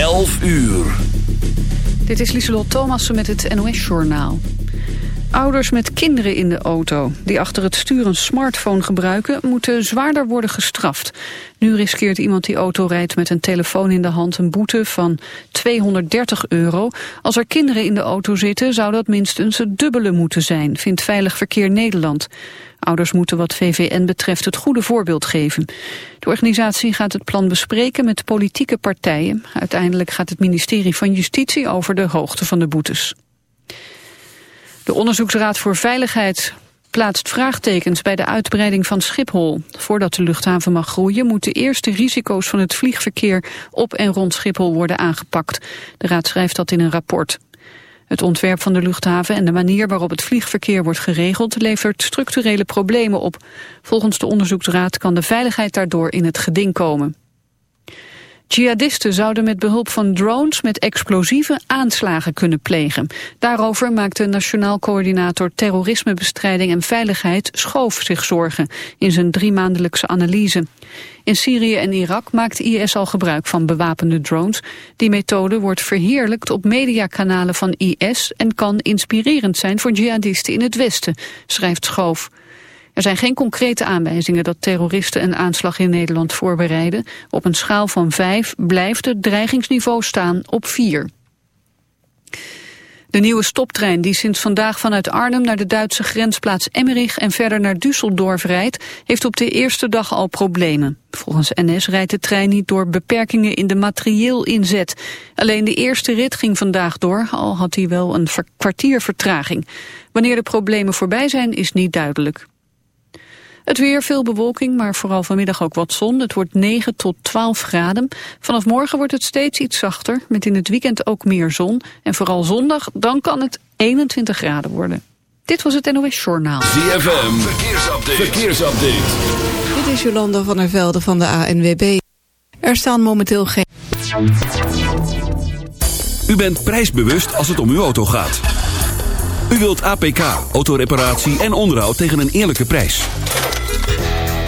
11 uur. Dit is Lieselot Thomassen met het NOS-journaal. Ouders met kinderen in de auto die achter het stuur een smartphone gebruiken... moeten zwaarder worden gestraft. Nu riskeert iemand die auto rijdt met een telefoon in de hand... een boete van 230 euro. Als er kinderen in de auto zitten zou dat minstens het dubbele moeten zijn... vindt Veilig Verkeer Nederland. Ouders moeten wat VVN betreft het goede voorbeeld geven. De organisatie gaat het plan bespreken met politieke partijen. Uiteindelijk gaat het ministerie van Justitie over de hoogte van de boetes. De Onderzoeksraad voor Veiligheid plaatst vraagtekens bij de uitbreiding van Schiphol. Voordat de luchthaven mag groeien moeten eerst de risico's van het vliegverkeer op en rond Schiphol worden aangepakt. De raad schrijft dat in een rapport. Het ontwerp van de luchthaven en de manier waarop het vliegverkeer wordt geregeld levert structurele problemen op. Volgens de onderzoeksraad kan de veiligheid daardoor in het geding komen. Jihadisten zouden met behulp van drones met explosieve aanslagen kunnen plegen. Daarover maakte Nationaal Coördinator Terrorismebestrijding en Veiligheid Schoof zich zorgen in zijn driemaandelijkse analyse. In Syrië en Irak maakt IS al gebruik van bewapende drones. Die methode wordt verheerlijkt op mediakanalen van IS en kan inspirerend zijn voor jihadisten in het Westen, schrijft Schoof. Er zijn geen concrete aanwijzingen dat terroristen een aanslag in Nederland voorbereiden. Op een schaal van vijf blijft het dreigingsniveau staan op vier. De nieuwe stoptrein die sinds vandaag vanuit Arnhem naar de Duitse grensplaats Emmerich en verder naar Düsseldorf rijdt, heeft op de eerste dag al problemen. Volgens NS rijdt de trein niet door beperkingen in de materieel inzet. Alleen de eerste rit ging vandaag door, al had hij wel een kwartier vertraging. Wanneer de problemen voorbij zijn is niet duidelijk. Het weer, veel bewolking, maar vooral vanmiddag ook wat zon. Het wordt 9 tot 12 graden. Vanaf morgen wordt het steeds iets zachter, met in het weekend ook meer zon. En vooral zondag, dan kan het 21 graden worden. Dit was het NOS Journaal. ZFM, verkeersupdate. verkeersupdate. Dit is Jolanda van der Velde van de ANWB. Er staan momenteel geen... U bent prijsbewust als het om uw auto gaat. U wilt APK, autoreparatie en onderhoud tegen een eerlijke prijs.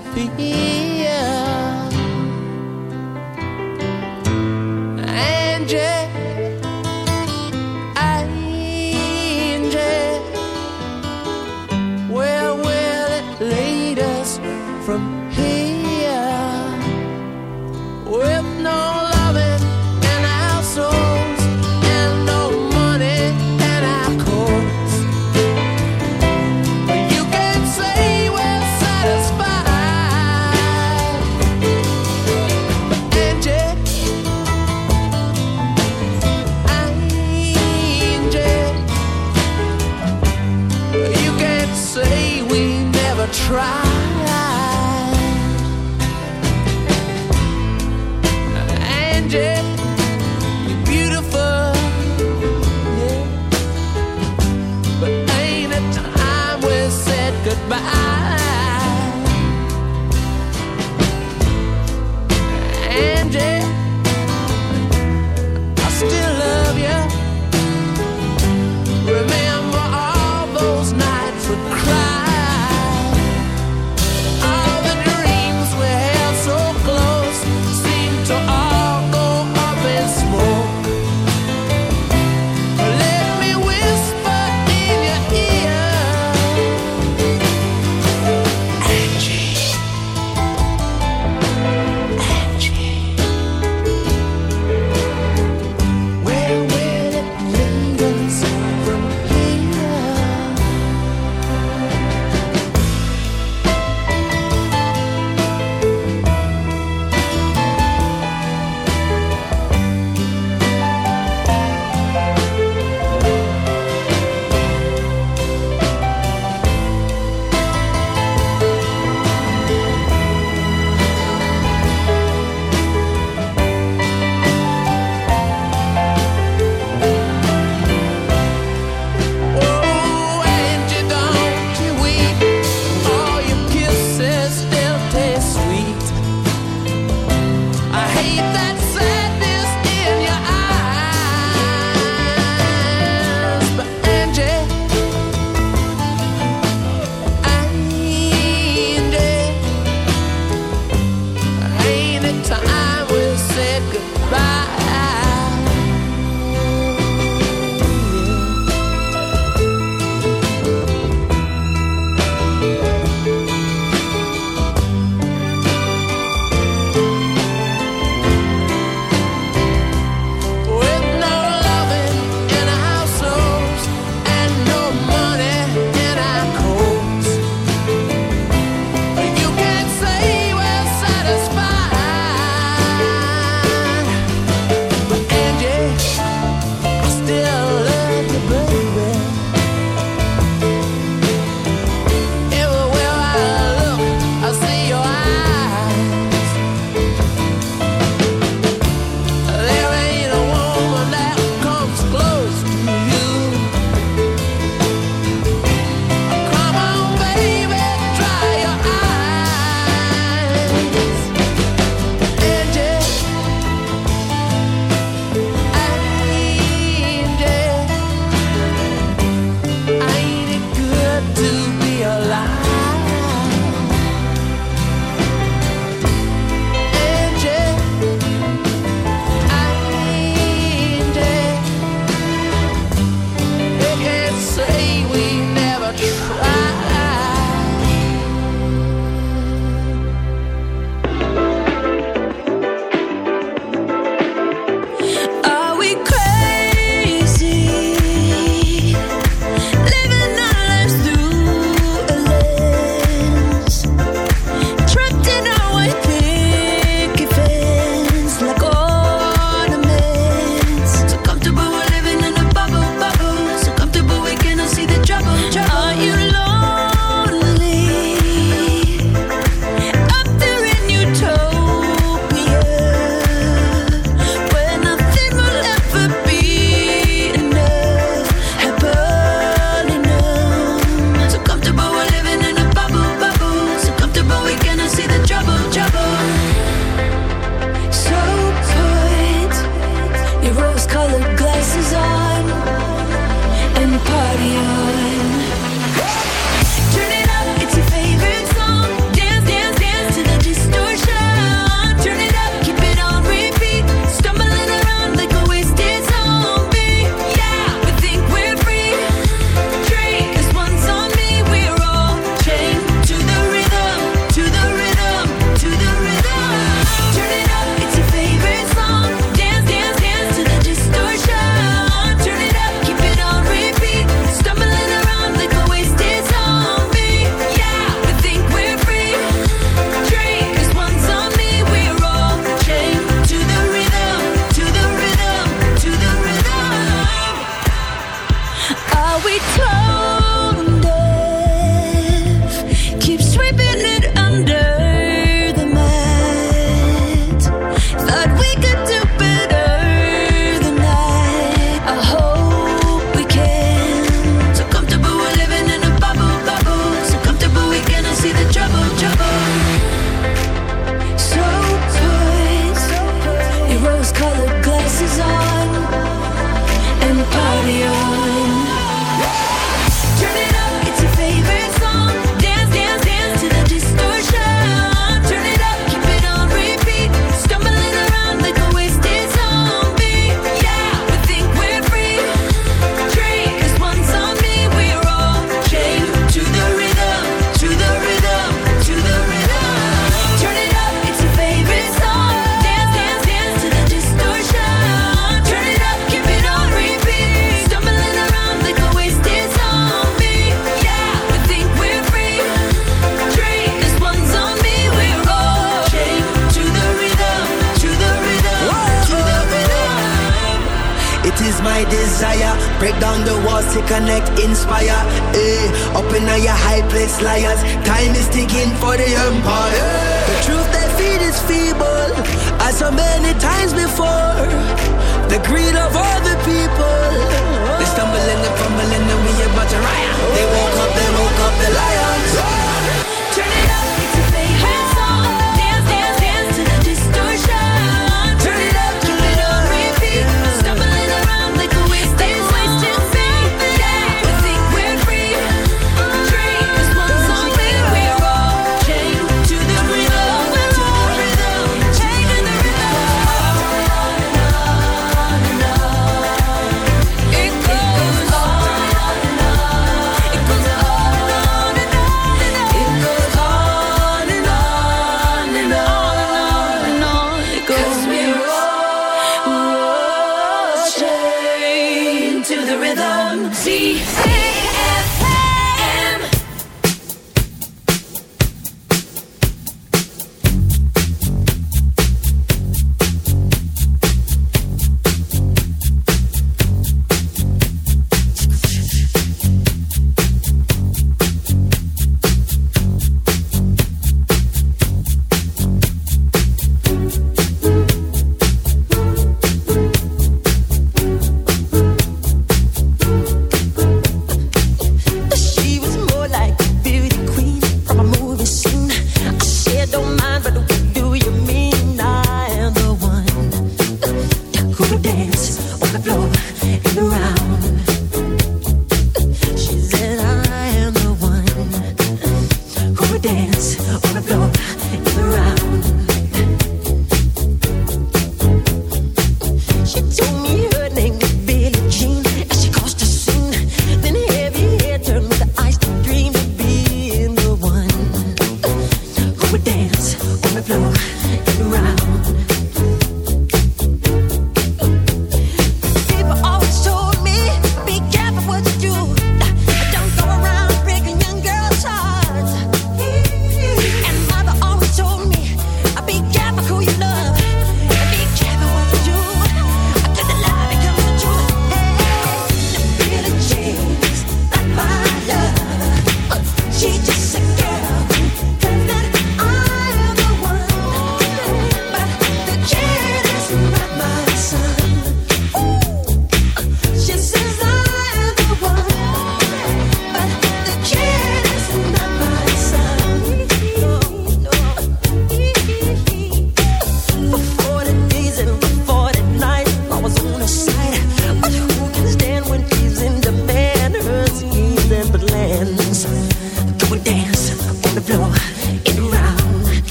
Sophia.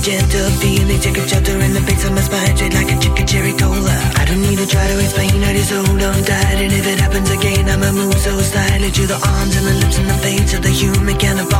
Magenta feeling. A shelter in the base of my spine, straight like a chicken cherry cola. I don't need to try to explain, I just hold on tight. And if it happens again, I'ma move so slightly to the arms and the lips and the face of the human cannibal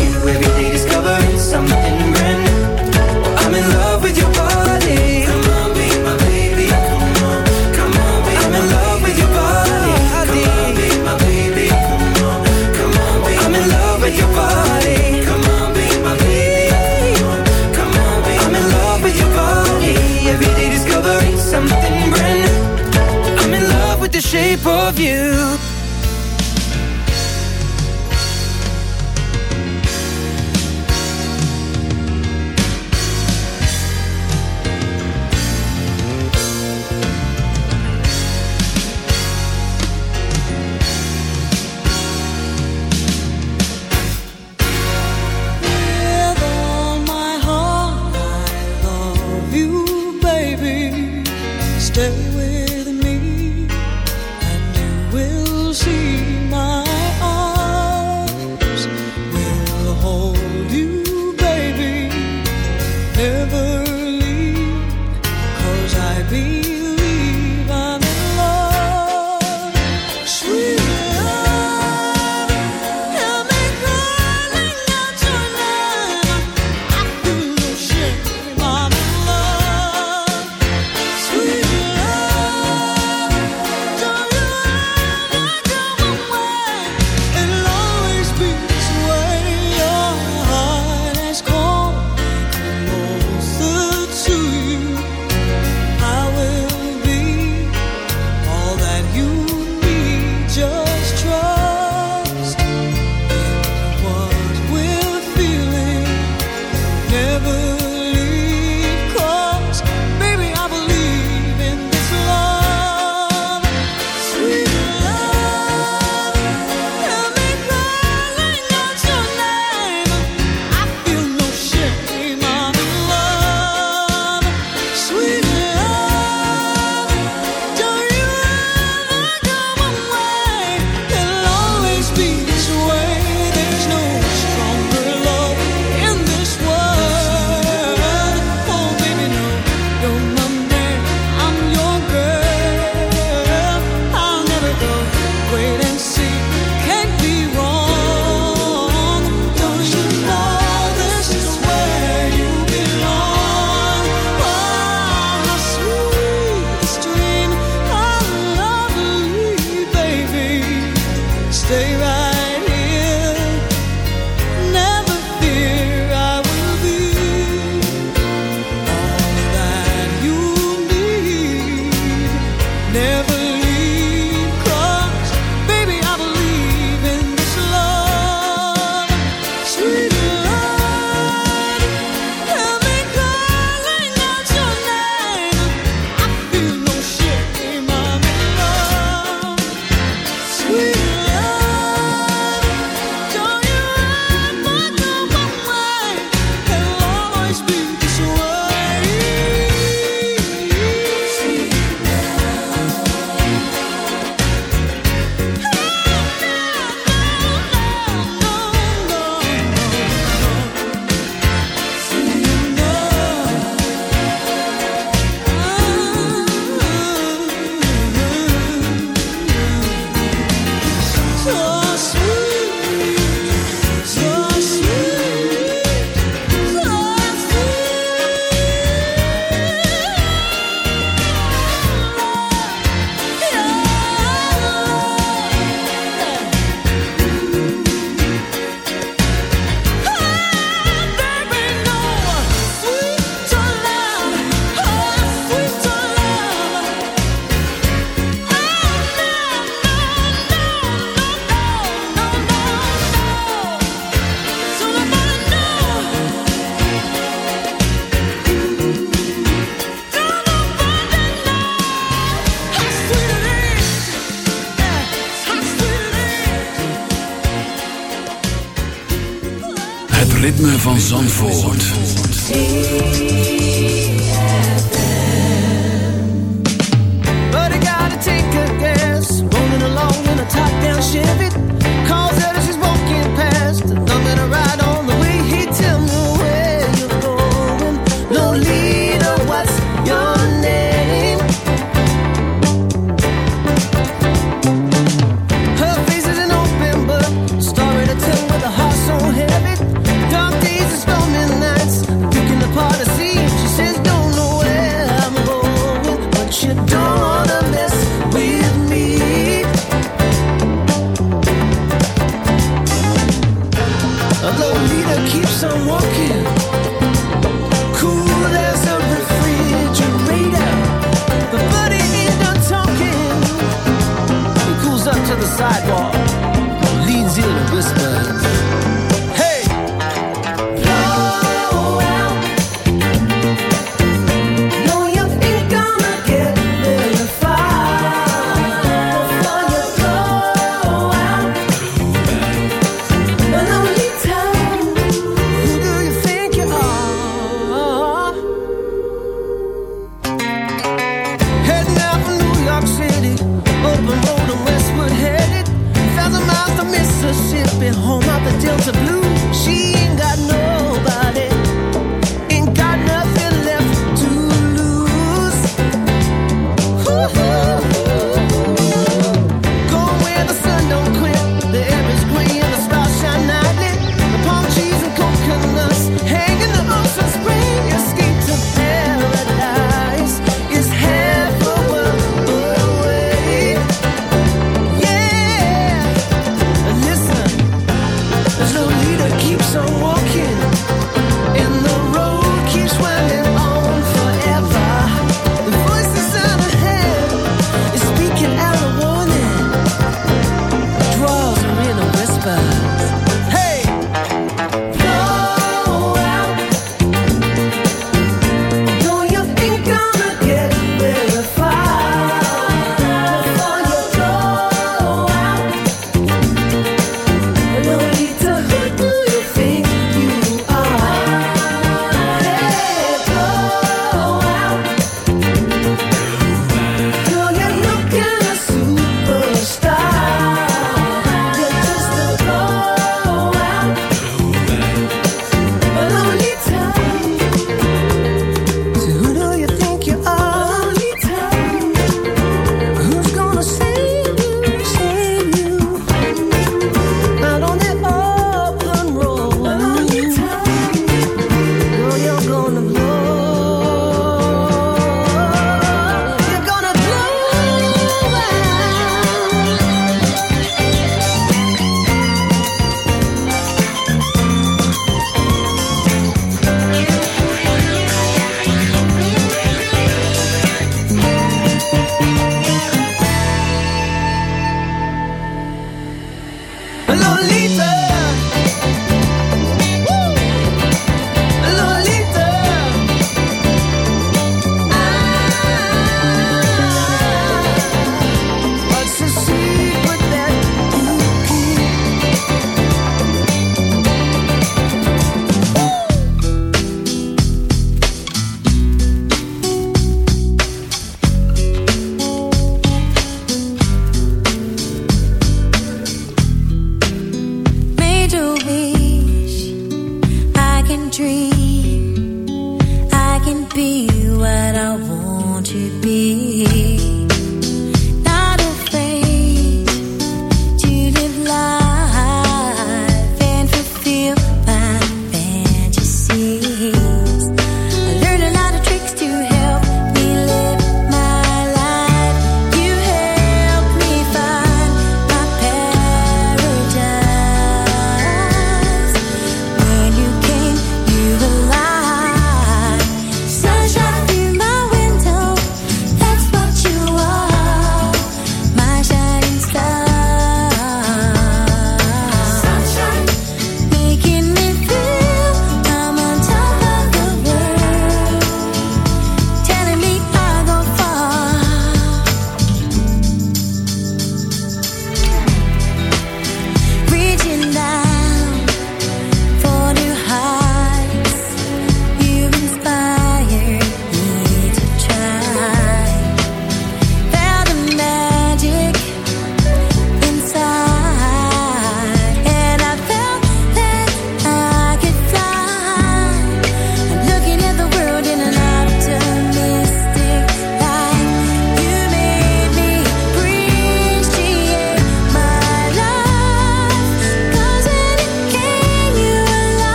Shape of you.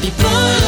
Happy boy